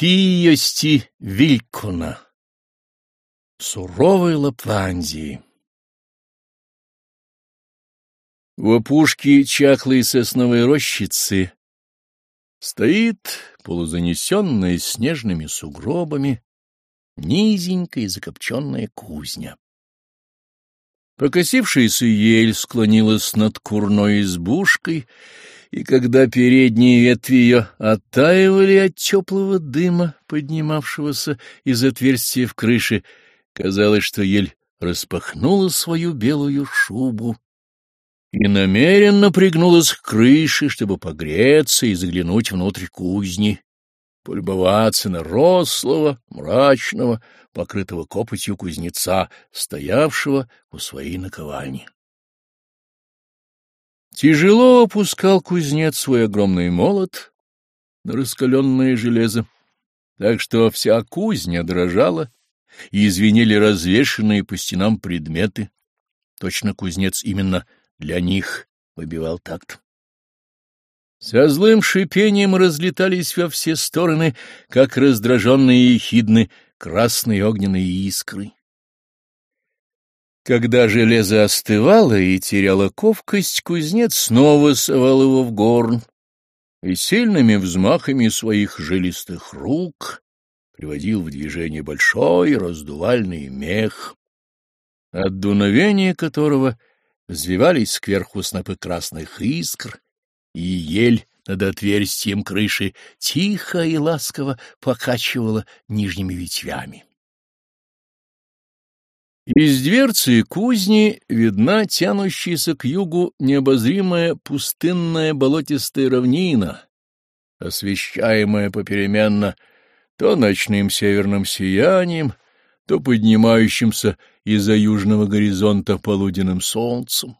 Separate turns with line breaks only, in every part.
Киости Вилькона Суровой Лапландии В опушке чахлой сосновой рощицы стоит, полузанесенная снежными сугробами, низенькая закопченная кузня. Покосившаяся ель склонилась над курной избушкой, и когда передние ветви ее оттаивали от теплого дыма, поднимавшегося из отверстия в крыше, казалось, что ель распахнула свою белую шубу и намеренно пригнулась к крыше, чтобы погреться и заглянуть внутрь кузни, полюбоваться на рослого, мрачного, покрытого копотью кузнеца, стоявшего у своей наковальни. Тяжело опускал кузнец свой огромный молот на раскаленное железо, так что вся кузня дрожала, и извинили развешенные по стенам предметы. Точно кузнец именно для них выбивал такт. Со злым шипением разлетались во все стороны, как раздраженные ехидны, красные огненные искры. Когда железо остывало и теряло ковкость, кузнец снова совал его в горн и сильными взмахами своих жилистых рук приводил в движение большой раздувальный мех, от дуновения которого взвивались кверху снопы красных искр, и ель над отверстием крыши тихо и ласково покачивала нижними ветвями. Из дверцы кузни видна тянущаяся к югу необозримая пустынная болотистая равнина, освещаемая попеременно то ночным северным сиянием, то поднимающимся из-за южного горизонта полуденным солнцем.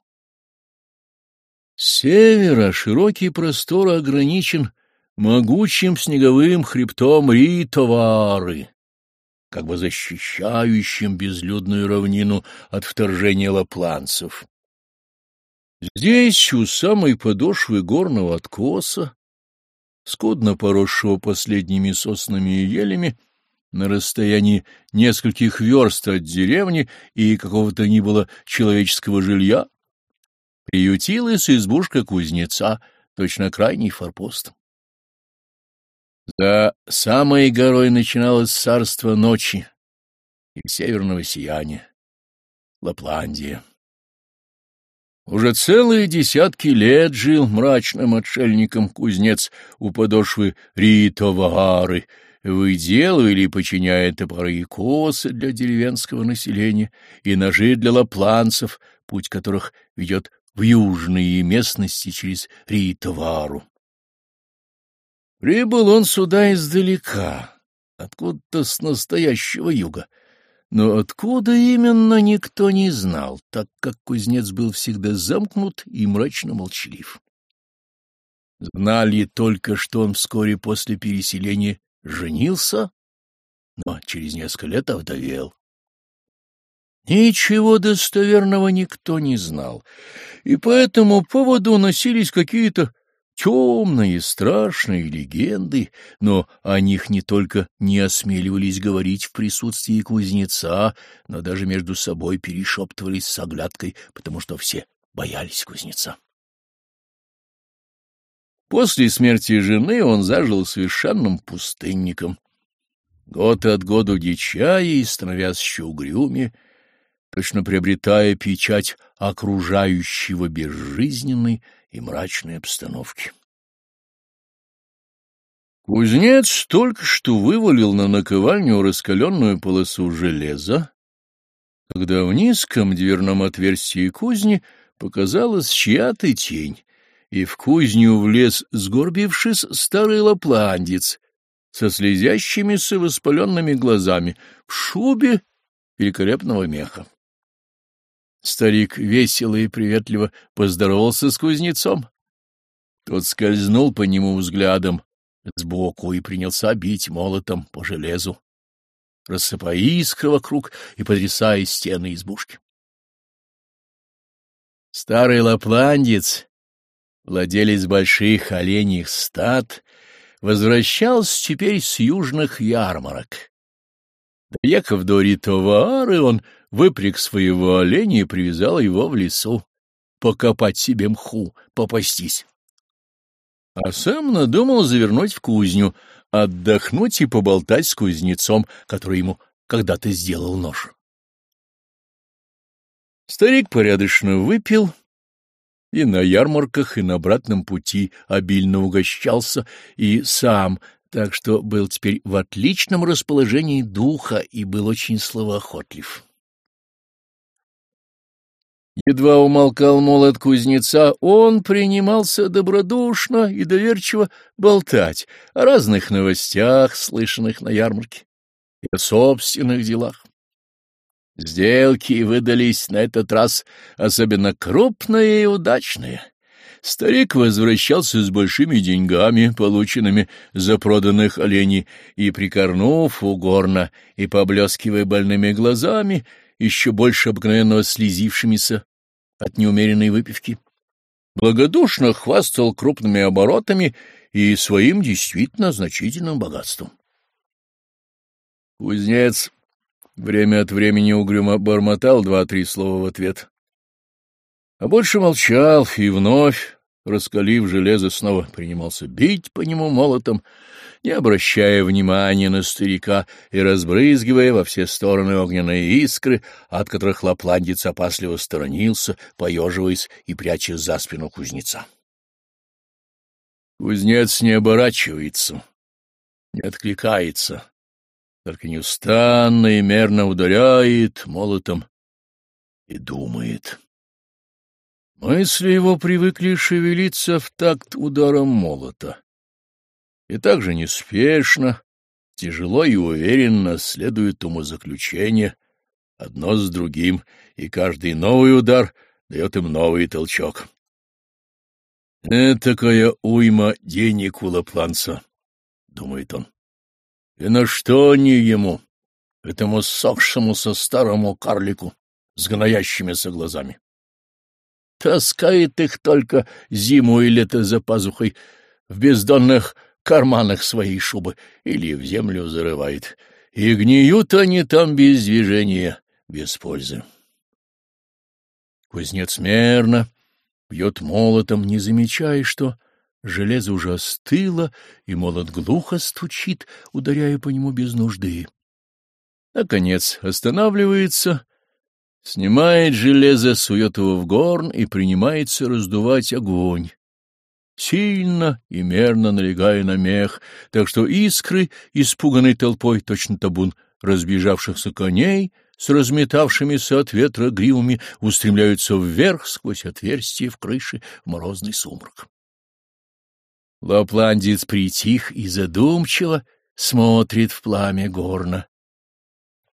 С севера широкий простор ограничен могучим снеговым хребтом Ритовары, как бы защищающим безлюдную равнину от вторжения лапланцев. Здесь, у самой подошвы горного откоса, скудно поросшего последними соснами и елями, на расстоянии нескольких верст от деревни и какого-то ни было человеческого жилья, приютилась избушка кузнеца, точно крайний форпост. За самой горой начиналось царство ночи и северного сияния — Лапландия. Уже целые десятки лет жил мрачным отшельником кузнец у подошвы Ритовагары, выделывая или подчиняя топоры и косы для деревенского населения и ножи для лапланцев, путь которых ведет в южные местности через Ритовару. Прибыл он сюда издалека, откуда-то с настоящего юга. Но откуда именно, никто не знал, так как кузнец был всегда замкнут и мрачно молчалив. Знали только, что он вскоре после переселения женился, но через несколько лет овдовел. Ничего достоверного никто не знал, и по этому поводу носились какие-то темные, страшные легенды, но о них не только не осмеливались говорить в присутствии кузнеца, но даже между собой перешептывались с оглядкой, потому что все боялись кузнеца. После смерти жены он зажил совершенным пустынником. Год от года дичая и становясь еще угрюмее, точно приобретая печать окружающего безжизненной и мрачной обстановки. Кузнец только что вывалил на наковальню раскаленную полосу железа, когда в низком дверном отверстии кузни показалась чья-то тень, и в кузню влез, сгорбившись, старый лапландец со слезящимися воспаленными глазами в шубе великолепного меха. Старик весело и приветливо поздоровался с кузнецом. Тот скользнул по нему взглядом сбоку и принялся бить молотом по железу, рассыпая искры вокруг и потрясая стены избушки. Старый лапландец, владелец больших оленьих стад, возвращался теперь с южных ярмарок. Доехав до Ритовары, он выпряг своего оленя и привязал его в лесу, покопать себе мху, попастись. А сам надумал завернуть в кузню, отдохнуть и поболтать с кузнецом, который ему когда-то сделал нож. Старик порядочно выпил и на ярмарках, и на обратном пути обильно угощался, и сам, так что был теперь в отличном расположении духа и был очень словоохотлив. Едва умолкал молот кузнеца, он принимался добродушно и доверчиво болтать о разных новостях, слышанных на ярмарке, и о собственных делах. Сделки выдались на этот раз особенно крупные и удачные. Старик возвращался с большими деньгами, полученными за проданных оленей, и, прикорнув у горна и поблескивая больными глазами, еще больше обыкновенного слезившимися от неумеренной выпивки, благодушно хвастал крупными оборотами и своим действительно значительным богатством. Кузнец Время от времени угрюмо бормотал два-три слова в ответ. А больше молчал и вновь, раскалив железо, снова принимался бить по нему молотом, не обращая внимания на старика и разбрызгивая во все стороны огненные искры, от которых лапландец опасливо сторонился, поеживаясь и пряча за спину кузнеца. Кузнец не оборачивается, не откликается, только неустанно и мерно ударяет молотом и думает. Мысли его привыкли шевелиться в такт ударом молота. И так же неспешно, тяжело и уверенно следует умозаключение одно с другим, и каждый новый удар дает им новый толчок. «Этакая уйма денег у Лапланца», — думает он. И на что они ему, этому сохшемуся старому карлику с гноящимися глазами? Таскает их только зиму и лето за пазухой в бездонных карманах своей шубы или в землю зарывает, и гниют они там без движения, без пользы. Кузнец мерно бьет молотом, не замечая, что Железо уже остыло, и молот глухо стучит, ударяя по нему без нужды. Наконец останавливается, снимает железо, сует его в горн и принимается раздувать огонь. Сильно и мерно налегая на мех, так что искры, испуганной толпой, точно табун разбежавшихся коней, с разметавшимися от ветра гривами, устремляются вверх сквозь отверстие в крыше в морозный сумрак. Лапландец притих и задумчиво смотрит в пламя горна.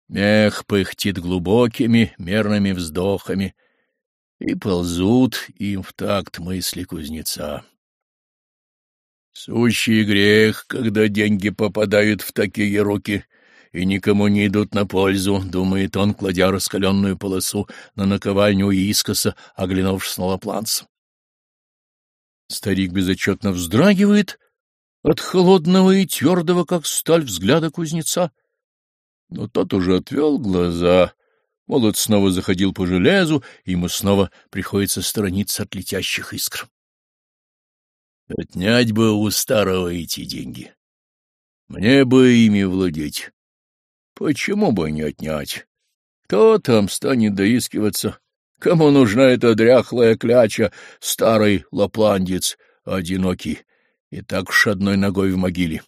Мех пыхтит глубокими мерными вздохами, и ползут им в такт мысли кузнеца. Сущий грех, когда деньги попадают в такие руки и никому не идут на пользу, — думает он, кладя раскаленную полосу на наковальню искоса, оглянувшись на лапланца. Старик безотчетно вздрагивает от холодного и твердого, как сталь, взгляда кузнеца. Но тот уже отвел глаза. Молот снова заходил по железу, и ему снова приходится сторониться от летящих искр. Отнять бы у старого эти деньги. Мне бы ими владеть. Почему бы не отнять? Кто там станет доискиваться Кому нужна эта дряхлая кляча, старый лапландец, одинокий, и так уж одной ногой в могиле?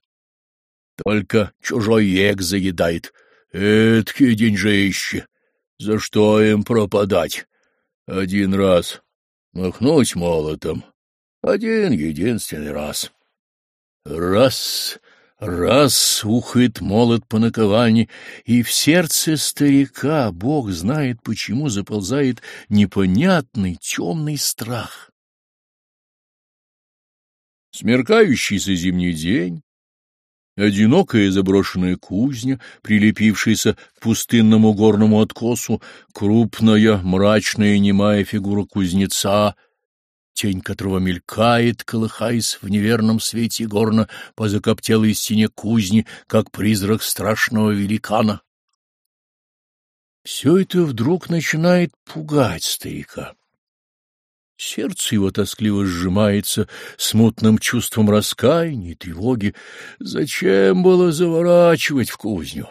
Только чужой век заедает. Эдкие деньжищи! За что им пропадать? Один раз махнуть молотом. Один единственный раз. Раз Раз ухает молот по наковальне, и в сердце старика, Бог знает почему, заползает непонятный темный страх. Смеркающийся зимний день, одинокая заброшенная кузня, прилепившаяся к пустынному горному откосу, крупная, мрачная немая фигура кузнеца, тень которого мелькает, колыхаясь в неверном свете горна по закоптелой стене кузни, как призрак страшного великана. Все это вдруг начинает пугать старика. Сердце его тоскливо сжимается смутным чувством раскаяния и тревоги. Зачем было заворачивать в кузню?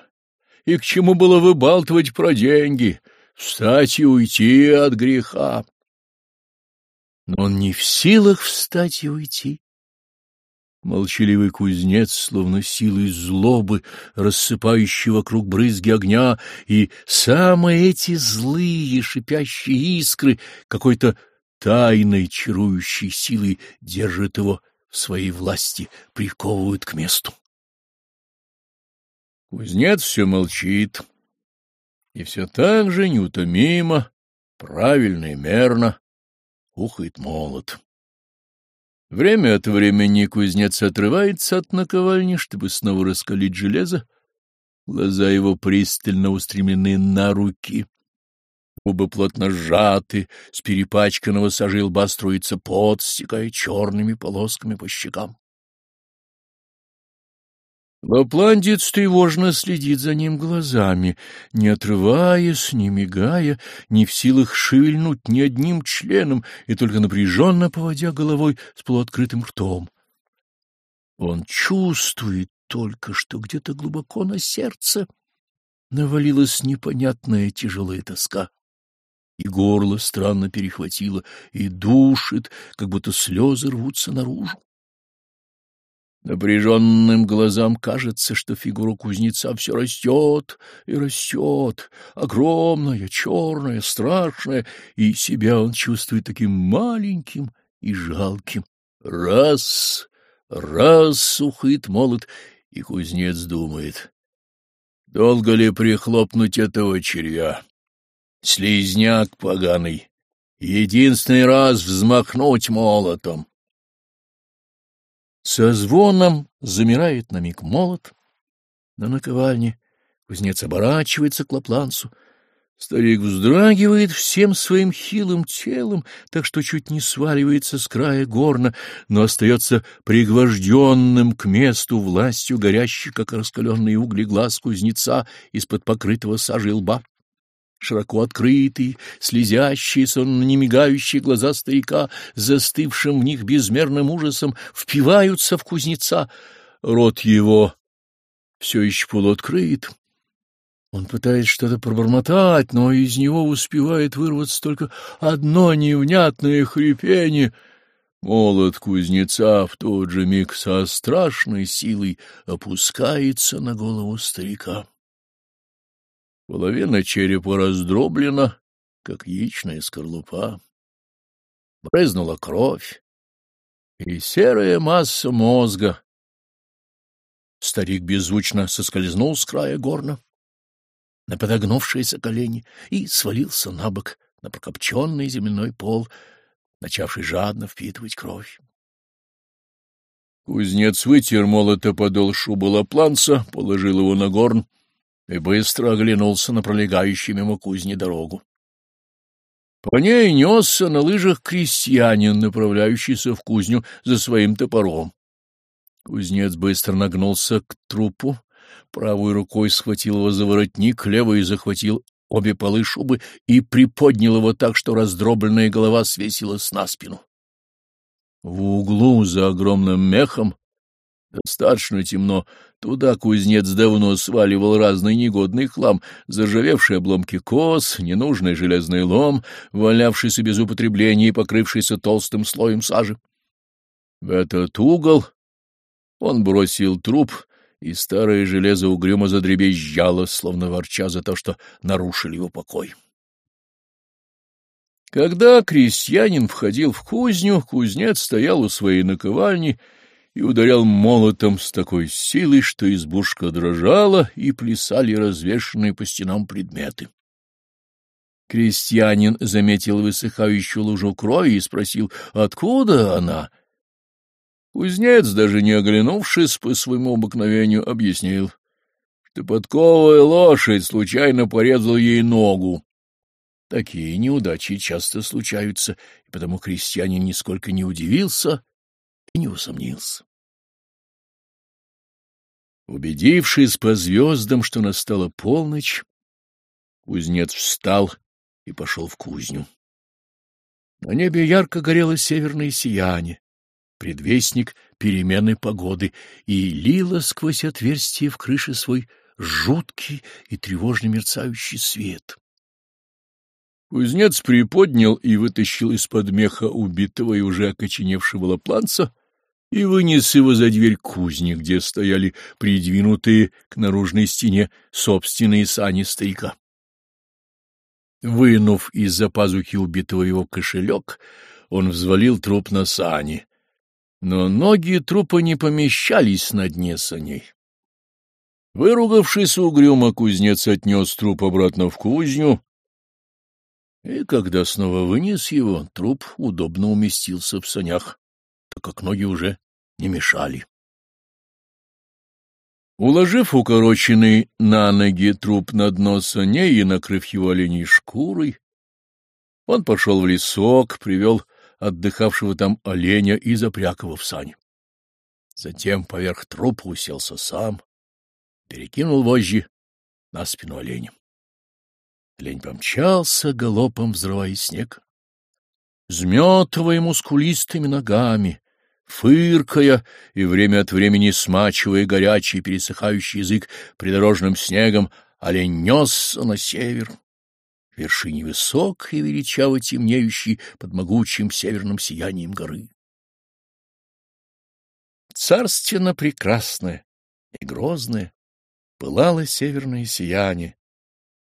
И к чему было выбалтывать про деньги? Встать и уйти от греха. Но он не в силах встать и уйти. Молчаливый кузнец, словно силой злобы, рассыпающий вокруг брызги огня, и самые эти злые шипящие искры какой-то тайной чарующей силой держат его в своей власти, приковывают к месту. Кузнец все молчит, и все так же неутомимо, правильно и мерно ухает молот. Время от времени кузнец отрывается от наковальни, чтобы снова раскалить железо. Глаза его пристально устремлены на руки. Губы плотно сжаты, с перепачканного сажи лба струится пот, стекая черными полосками по щекам. Лапландец тревожно следит за ним глазами, не отрываясь, не мигая, не в силах шевельнуть ни одним членом и только напряженно поводя головой с полуоткрытым ртом. Он чувствует только, что где-то глубоко на сердце навалилась непонятная тяжелая тоска. И горло странно перехватило, и душит, как будто слезы рвутся наружу. Напряженным глазам кажется, что фигура кузнеца все растет и растет, огромная, черная, страшная, и себя он чувствует таким маленьким и жалким. Раз, раз сухит молот, и кузнец думает, долго ли прихлопнуть этого червя? Слизняк поганый, единственный раз взмахнуть молотом. Со звоном замирает на миг молот на наковальне. Кузнец оборачивается к лапланцу. Старик вздрагивает всем своим хилым телом, так что чуть не сваливается с края горна, но остается пригвожденным к месту властью горящих, как раскаленные угли глаз кузнеца из-под покрытого сажей лба широко открытые, слезящиеся, не мигающие глаза старика, застывшим в них безмерным ужасом, впиваются в кузнеца. Рот его все еще полуоткрыт. Он пытается что-то пробормотать, но из него успевает вырваться только одно невнятное хрипение. Молот кузнеца в тот же миг со страшной силой опускается на голову старика. Половина черепа раздроблена, как яичная скорлупа. Брызнула кровь и серая масса мозга. Старик беззвучно соскользнул с края горна на подогнувшиеся колени и свалился на бок на прокопченный земляной пол, начавший жадно впитывать кровь. Кузнец вытер молото подол шубы лапланца, положил его на горн и быстро оглянулся на пролегающую мимо кузни дорогу. По ней несся на лыжах крестьянин, направляющийся в кузню за своим топором. Кузнец быстро нагнулся к трупу, правой рукой схватил его за воротник, левой захватил обе полы шубы и приподнял его так, что раздробленная голова свесилась на спину. В углу за огромным мехом Достаточно темно. Туда кузнец давно сваливал разный негодный хлам, заржавевшие обломки кос, ненужный железный лом, валявшийся без употребления и покрывшийся толстым слоем сажи. В этот угол он бросил труп, и старое железо угрюмо задребезжало, словно ворча за то, что нарушили его покой. Когда крестьянин входил в кузню, кузнец стоял у своей наковальни — и ударял молотом с такой силой, что избушка дрожала, и плясали развешанные по стенам предметы. Крестьянин заметил высыхающую лужу крови и спросил, откуда она. Кузнец, даже не оглянувшись по своему обыкновению, объяснил, что подковая лошадь случайно порезал ей ногу. Такие неудачи часто случаются, и потому крестьянин нисколько не удивился и не усомнился. Убедившись по звездам, что настала полночь, кузнец встал и пошел в кузню. На небе ярко горело северное сияние, предвестник перемены погоды, и лило сквозь отверстие в крыше свой жуткий и тревожно мерцающий свет. Кузнец приподнял и вытащил из-под меха убитого и уже окоченевшего лапланца и вынес его за дверь кузни, где стояли придвинутые к наружной стене собственные сани старика. Вынув из-за пазухи убитого его кошелек, он взвалил труп на сани, но ноги трупа не помещались на дне саней. Выругавшись угрюмо, кузнец отнес труп обратно в кузню, и когда снова вынес его, труп удобно уместился в санях как ноги уже не мешали. Уложив укороченный на ноги труп на дно саней и накрыв его оленей шкурой, он пошел в лесок, привел отдыхавшего там оленя и запряг его в сань. Затем поверх трупа уселся сам, перекинул вожжи на спину оленя. Лень помчался, галопом взрывая снег взметывая мускулистыми ногами, фыркая и время от времени смачивая горячий пересыхающий язык придорожным снегом, олень несся на север. В вершине высокой и величаво темнеющей под могучим северным сиянием горы. Царственно прекрасное и грозное пылало северное сияние,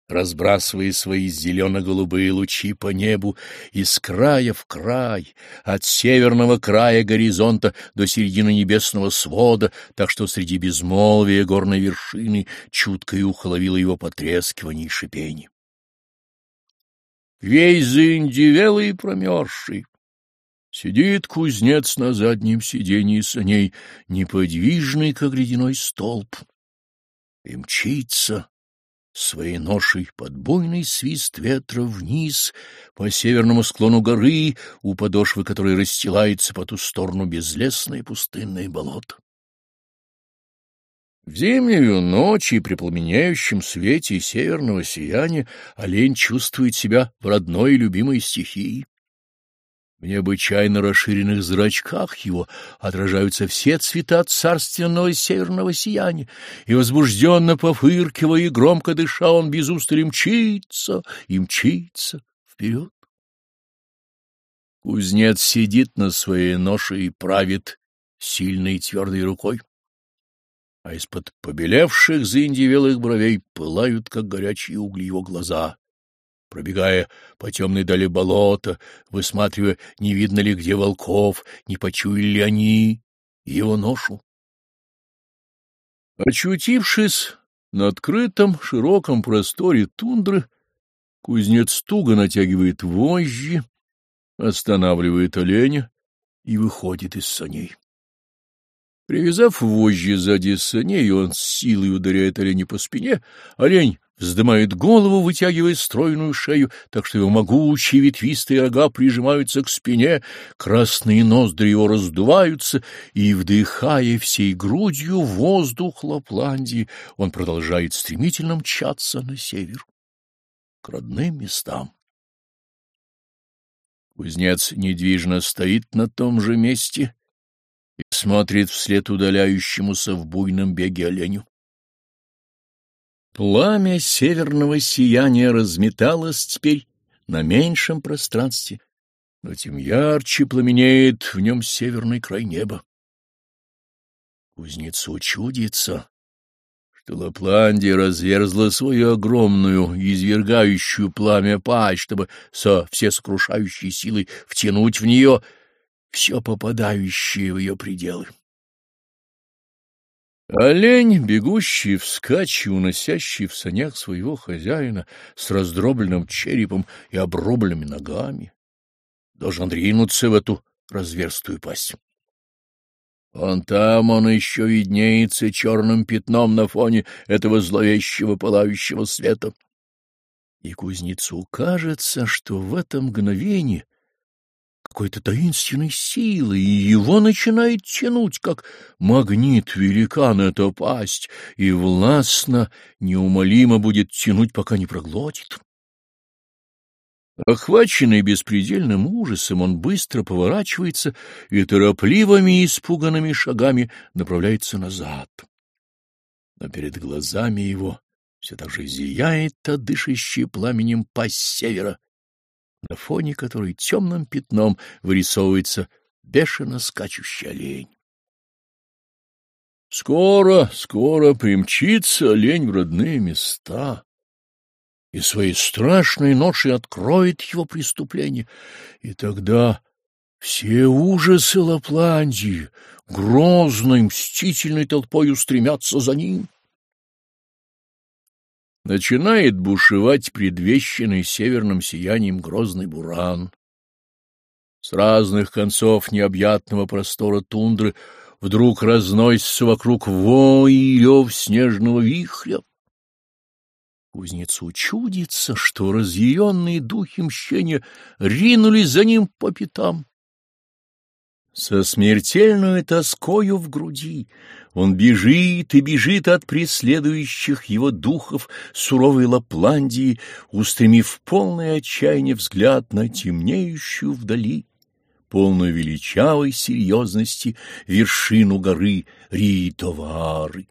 разбрасывая свои зелено-голубые лучи по небу из края в край, от северного края горизонта до середины небесного свода, так что среди безмолвия горной вершины чуткое ухо ловило его потрескивание и шипение. Весь заиндевелый и промерзший. Сидит кузнец на заднем сиденье саней, неподвижный, как ледяной столб, и мчится своей ношей под буйный свист ветра вниз по северному склону горы, у подошвы которой расстилается по ту сторону безлесное пустынное болото. В зимнюю ночь и при пламеняющем свете северного сияния олень чувствует себя в родной и любимой стихии. В необычайно расширенных зрачках его отражаются все цвета царственного северного сияния, и, возбужденно пофыркивая и громко дыша, он без устали мчится и мчится вперед. Кузнец сидит на своей ноше и правит сильной твердой рукой, а из-под побелевших заиндивелых бровей пылают, как горячие угли, его глаза пробегая по темной дали болота, высматривая, не видно ли где волков, не почуяли ли они его ношу. Очутившись на открытом широком просторе тундры, кузнец туго натягивает вожжи, останавливает оленя и выходит из саней. Привязав вожжи сзади саней, он с силой ударяет оленя по спине, олень вздымает голову, вытягивая стройную шею, так что его могучие ветвистые рога прижимаются к спине, красные ноздри его раздуваются, и, вдыхая всей грудью воздух Лапландии, он продолжает стремительно мчаться на север, к родным местам. Кузнец недвижно стоит на том же месте и смотрит вслед удаляющемуся в буйном беге оленю. Пламя северного сияния разметалось теперь на меньшем пространстве, но тем ярче пламенеет в нем северный край неба. Кузнецу чудится, что Лапландия разверзла свою огромную, извергающую пламя пасть, чтобы со всесокрушающей силой втянуть в нее все попадающее в ее пределы. Олень, бегущий вскачь уносящий в санях своего хозяина с раздробленным черепом и обрубленными ногами, должен ринуться в эту разверстую пасть. Он там он еще виднеется черным пятном на фоне этого зловещего пылающего света. И кузнецу кажется, что в это мгновение какой-то таинственной силы, и его начинает тянуть, как магнит великан эта пасть, и властно, неумолимо будет тянуть, пока не проглотит. Охваченный беспредельным ужасом, он быстро поворачивается и торопливыми испуганными шагами направляется назад. Но перед глазами его все так же зияет та дышащая пламенем пасть севера, на фоне которой темным пятном вырисовывается бешено скачущий олень. Скоро, скоро примчится олень в родные места и своей страшной ношей откроет его преступление, и тогда все ужасы Лапландии грозной мстительной толпой устремятся за ним. Начинает бушевать предвещенный северным сиянием грозный буран. С разных концов необъятного простора тундры вдруг разносится вокруг вой и рев снежного вихря. Кузнецу чудится, что разъяренные духи мщения ринулись за ним по пятам. Со смертельной тоскою в груди он бежит и бежит от преследующих его духов суровой Лапландии, устремив полное отчаяние взгляд на темнеющую вдали, полную величавой серьезности вершину горы Ритовары.